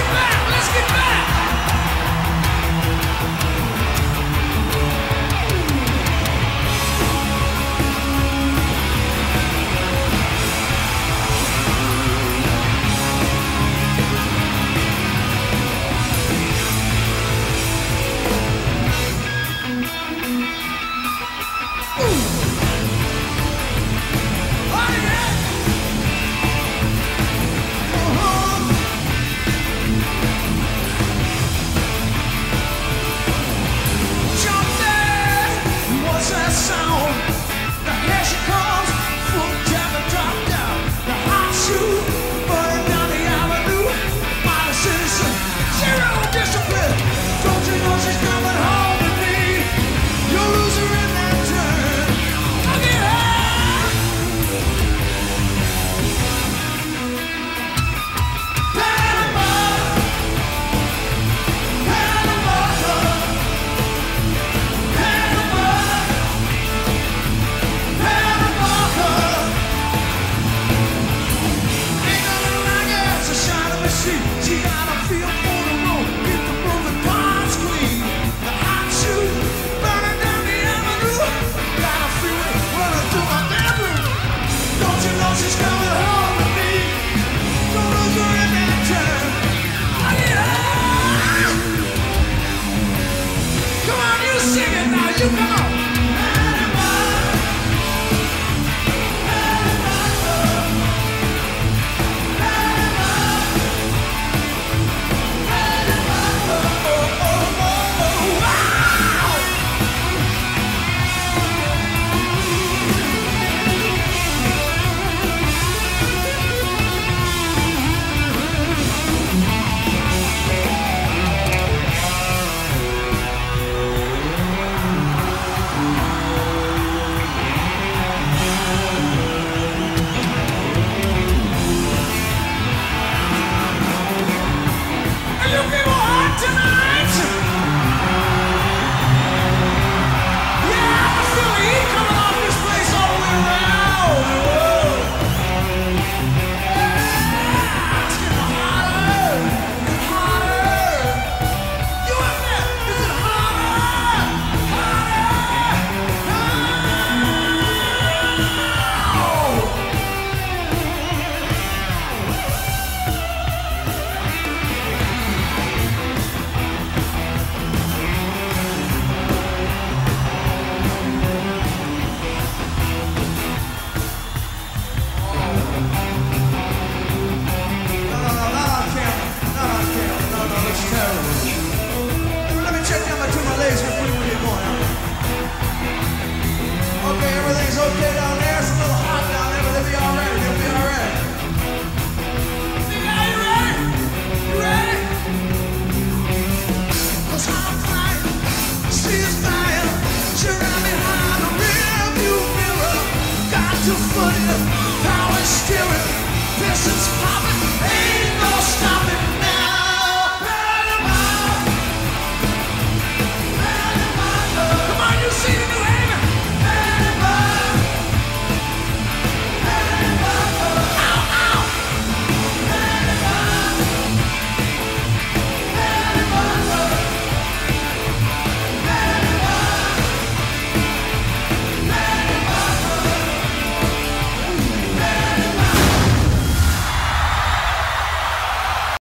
to foot it, ain't